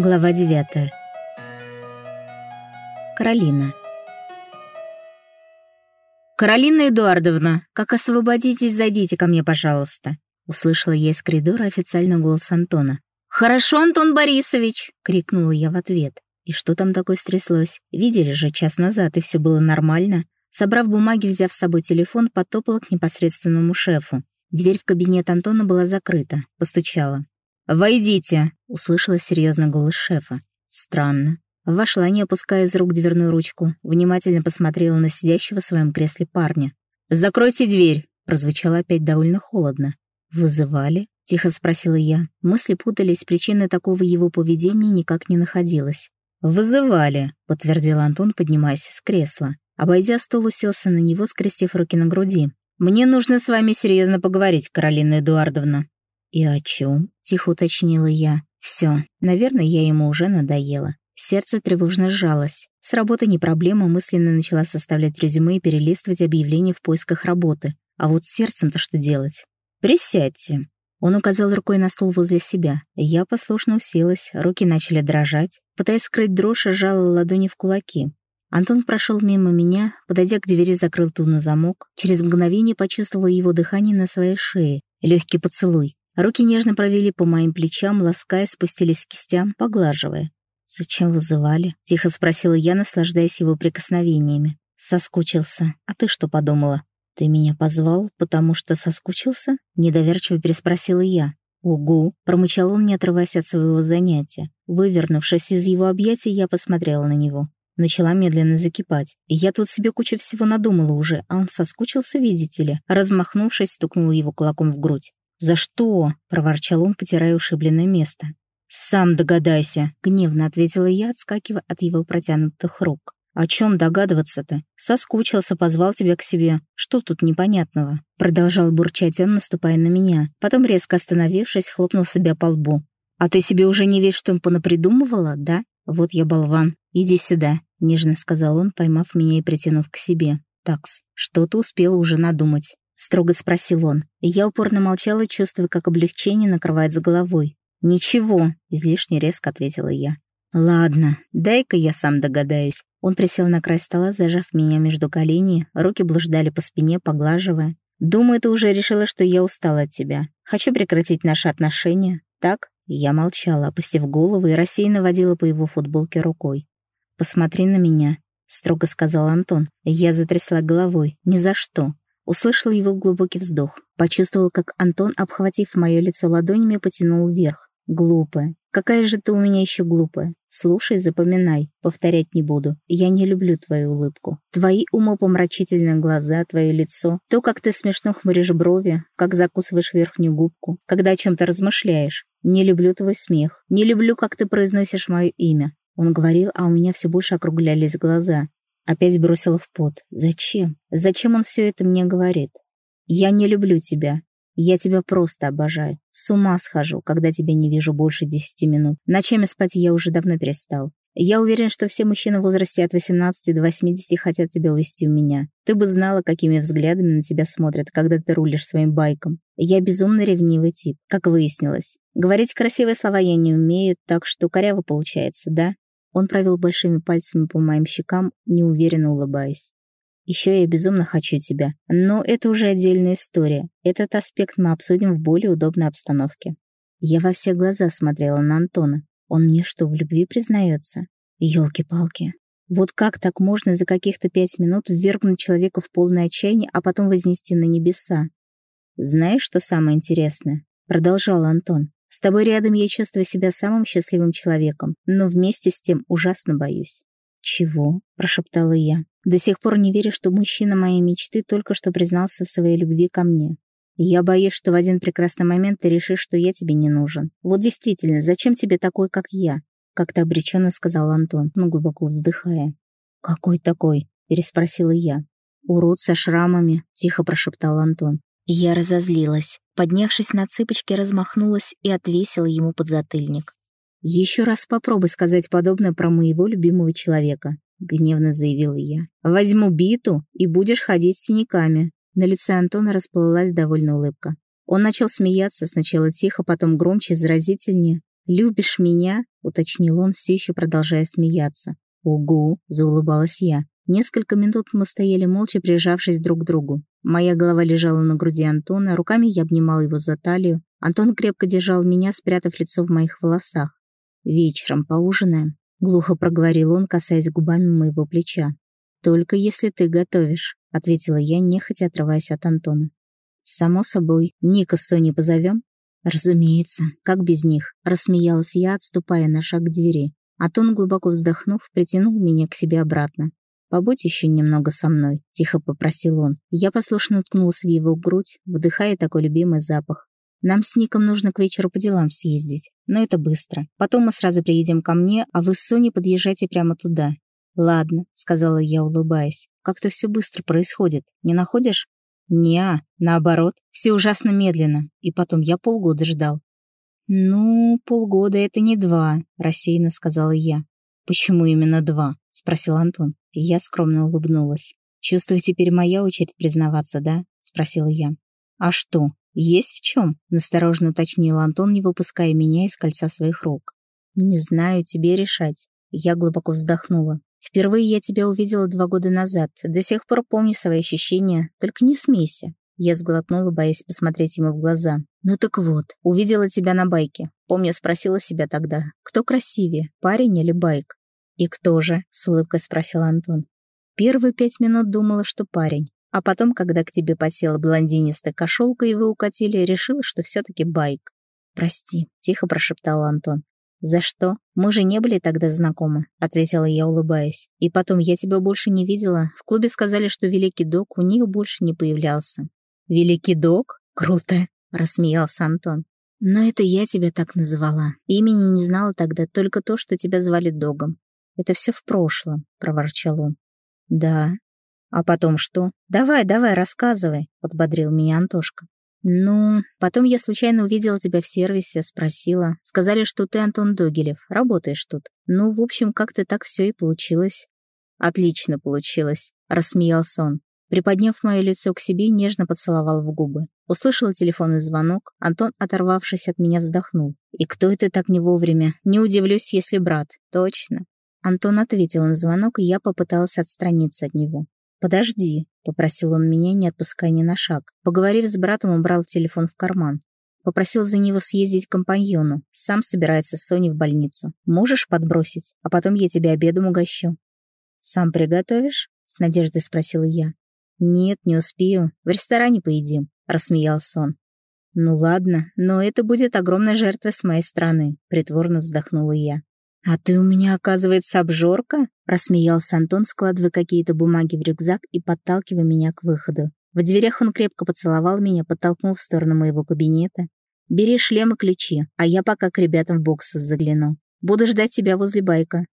Глава 9. Каролина. «Каролина Эдуардовна, как освободитесь, зайдите ко мне, пожалуйста», услышала я из коридора официальный голос Антона. «Хорошо, Антон Борисович!» — крикнула я в ответ. И что там такое стряслось? Видели же час назад, и все было нормально. Собрав бумаги, взяв с собой телефон, потопала к непосредственному шефу. Дверь в кабинет Антона была закрыта. Постучала. «Войдите!» — услышала серьезный голос шефа. Странно. Вошла, не опуская из рук дверную ручку, внимательно посмотрела на сидящего в своем кресле парня. «Закройте дверь!» — прозвучало опять довольно холодно. «Вызывали?» — тихо спросила я. Мысли путались, причины такого его поведения никак не находилась. «Вызывали», — подтвердил Антон, поднимаясь с кресла. Обойдя стол, уселся на него, скрестив руки на груди. «Мне нужно с вами серьезно поговорить, Каролина Эдуардовна». «И о чем?» — тихо уточнила я. Все, наверное, я ему уже надоела. Сердце тревожно сжалось. С работы не проблема, мысленно начала составлять резюме и перелистывать объявления в поисках работы. А вот с сердцем-то что делать? «Присядьте». Он указал рукой на стол возле себя. Я послушно уселась, руки начали дрожать. Пытаясь скрыть дрожь, сжала ладони в кулаки. Антон прошел мимо меня, подойдя к двери, закрыл ту на замок. Через мгновение почувствовала его дыхание на своей шее. Легкий поцелуй. Руки нежно провели по моим плечам, лаская, спустились к кистям, поглаживая. «Зачем вызывали?» — тихо спросила я, наслаждаясь его прикосновениями. «Соскучился. А ты что подумала?» «Ты меня позвал, потому что соскучился?» — недоверчиво переспросила я. «Угу», — промычал он, не отрываясь от своего занятия. Вывернувшись из его объятий, я посмотрела на него. Начала медленно закипать. И я тут себе кучу всего надумала уже, а он соскучился, видите ли. Размахнувшись, стукнула его кулаком в грудь. «За что?» — проворчал он, потирая ушибленное место. «Сам догадайся», — гневно ответила я, отскакивая от его протянутых рук. «О чем догадываться-то? Соскучился, позвал тебя к себе. Что тут непонятного?» Продолжал бурчать он, наступая на меня. Потом, резко остановившись, хлопнул себя по лбу. «А ты себе уже не весь что понапридумывала, да? Вот я болван. Иди сюда», — нежно сказал он, поймав меня и притянув к себе. «Такс, что ты успела уже надумать?» Строго спросил он. я упорно молчала, чувствуя, как облегчение накрывает за головой. «Ничего», — излишне резко ответила я. «Ладно, дай-ка я сам догадаюсь». Он присел на край стола, зажав меня между коленей, руки блуждали по спине, поглаживая. «Думаю, ты уже решила, что я устала от тебя. Хочу прекратить наши отношения. Так?» Я молчала, опустив голову и рассеянно водила по его футболке рукой. «Посмотри на меня», — строго сказал Антон. Я затрясла головой. «Ни за что. Услышал его глубокий вздох. Почувствовал, как Антон, обхватив мое лицо ладонями, потянул вверх. Глупая. Какая же ты у меня еще глупая. Слушай, запоминай. Повторять не буду. Я не люблю твою улыбку. Твои умопомрачительные глаза, твое лицо. То, как ты смешно хмуришь брови, как закусываешь верхнюю губку, когда о чем-то размышляешь. Не люблю твой смех. Не люблю, как ты произносишь мое имя. Он говорил, а у меня все больше округлялись глаза. Опять бросила в пот. Зачем? Зачем он все это мне говорит? Я не люблю тебя. Я тебя просто обожаю. С ума схожу, когда тебя не вижу больше десяти минут. Ночами спать я уже давно перестал. Я уверен, что все мужчины в возрасте от 18 до 80 хотят тебя увести у меня. Ты бы знала, какими взглядами на тебя смотрят, когда ты рулишь своим байком. Я безумно ревнивый тип, как выяснилось. Говорить красивые слова я не умею, так что коряво получается, да? Он провел большими пальцами по моим щекам, неуверенно улыбаясь. Еще я безумно хочу тебя. Но это уже отдельная история. Этот аспект мы обсудим в более удобной обстановке. Я во все глаза смотрела на Антона. Он мне что, в любви признается? Ёлки-палки. Вот как так можно за каких-то пять минут ввергнуть человека в полное отчаяние, а потом вознести на небеса? Знаешь, что самое интересное? Продолжал Антон. С тобой рядом я чувствую себя самым счастливым человеком, но вместе с тем ужасно боюсь». «Чего?» – прошептала я. «До сих пор не верю, что мужчина моей мечты только что признался в своей любви ко мне. Я боюсь, что в один прекрасный момент ты решишь, что я тебе не нужен. Вот действительно, зачем тебе такой, как я?» Как-то обреченно сказал Антон, но глубоко вздыхая. «Какой такой?» – переспросила я. «Урод со шрамами», – тихо прошептал Антон. Я разозлилась. Поднявшись на цыпочки, размахнулась и отвесила ему подзатыльник. «Еще раз попробуй сказать подобное про моего любимого человека», — гневно заявила я. «Возьму биту, и будешь ходить с синяками». На лице Антона расплылась довольно улыбка. Он начал смеяться, сначала тихо, потом громче, заразительнее. «Любишь меня? — уточнил он, все еще продолжая смеяться. «Угу», — заулыбалась я. Несколько минут мы стояли молча, прижавшись друг к другу. Моя голова лежала на груди Антона, руками я обнимала его за талию. Антон крепко держал меня, спрятав лицо в моих волосах. «Вечером поужинаем», — глухо проговорил он, касаясь губами моего плеча. «Только если ты готовишь», — ответила я, нехотя отрываясь от Антона. «Само собой. Ника с Соней позовем?» «Разумеется. Как без них?» — рассмеялась я, отступая на шаг к двери. Антон, глубоко вздохнув, притянул меня к себе обратно. «Побудь еще немного со мной», — тихо попросил он. Я послушно уткнулась в его грудь, вдыхая такой любимый запах. «Нам с Ником нужно к вечеру по делам съездить, но это быстро. Потом мы сразу приедем ко мне, а вы с Соней подъезжайте прямо туда». «Ладно», — сказала я, улыбаясь. «Как-то все быстро происходит, не находишь?» «Не, наоборот, все ужасно медленно. И потом я полгода ждал». «Ну, полгода — это не два», — рассеянно сказала я. «Почему именно два?» — спросил Антон. Я скромно улыбнулась. «Чувствую, теперь моя очередь признаваться, да?» — спросила я. «А что, есть в чем?» — насторожно уточнил Антон, не выпуская меня из кольца своих рук. «Не знаю, тебе решать». Я глубоко вздохнула. Впервые я тебя увидела два года назад. До сих пор помню свои ощущения. Только не смейся. Я сглотнула, боясь посмотреть ему в глаза. «Ну так вот, увидела тебя на байке. Помню, спросила себя тогда, кто красивее, парень или байк?» «И кто же?» — с улыбкой спросил Антон. Первые пять минут думала, что парень. А потом, когда к тебе подсела блондинистая кошелка и вы укатили, решила, что все таки байк. «Прости», — тихо прошептал Антон. «За что? Мы же не были тогда знакомы», — ответила я, улыбаясь. «И потом, я тебя больше не видела. В клубе сказали, что Великий Док у них больше не появлялся». «Великий Док? Круто!» — рассмеялся Антон. «Но это я тебя так называла. Имени не знала тогда, только то, что тебя звали Догом. Это все в прошлом», — проворчал он. «Да. А потом что? Давай, давай, рассказывай», — подбодрил меня Антошка. «Ну, потом я случайно увидела тебя в сервисе, спросила. Сказали, что ты Антон Догилев, работаешь тут. Ну, в общем, как-то так все и получилось». «Отлично получилось», — рассмеялся он. Приподняв мое лицо к себе, нежно поцеловал в губы. Услышала телефонный звонок, Антон, оторвавшись от меня, вздохнул. «И кто это так не вовремя? Не удивлюсь, если брат. Точно». Антон ответил на звонок, и я попыталась отстраниться от него. «Подожди», — попросил он меня, не отпуская ни на шаг. Поговорив с братом, убрал телефон в карман. Попросил за него съездить к компаньону. Сам собирается с Соней в больницу. Можешь подбросить? А потом я тебе обедом угощу. «Сам приготовишь?» — с надеждой спросила я. «Нет, не успею. В ресторане поедим», — рассмеялся он. «Ну ладно, но это будет огромная жертва с моей стороны», — притворно вздохнула я. «А ты у меня, оказывается, обжорка?» — рассмеялся Антон, складывая какие-то бумаги в рюкзак и подталкивая меня к выходу. В дверях он крепко поцеловал меня, подтолкнул в сторону моего кабинета. «Бери шлем и ключи, а я пока к ребятам в бокс загляну. Буду ждать тебя возле байка.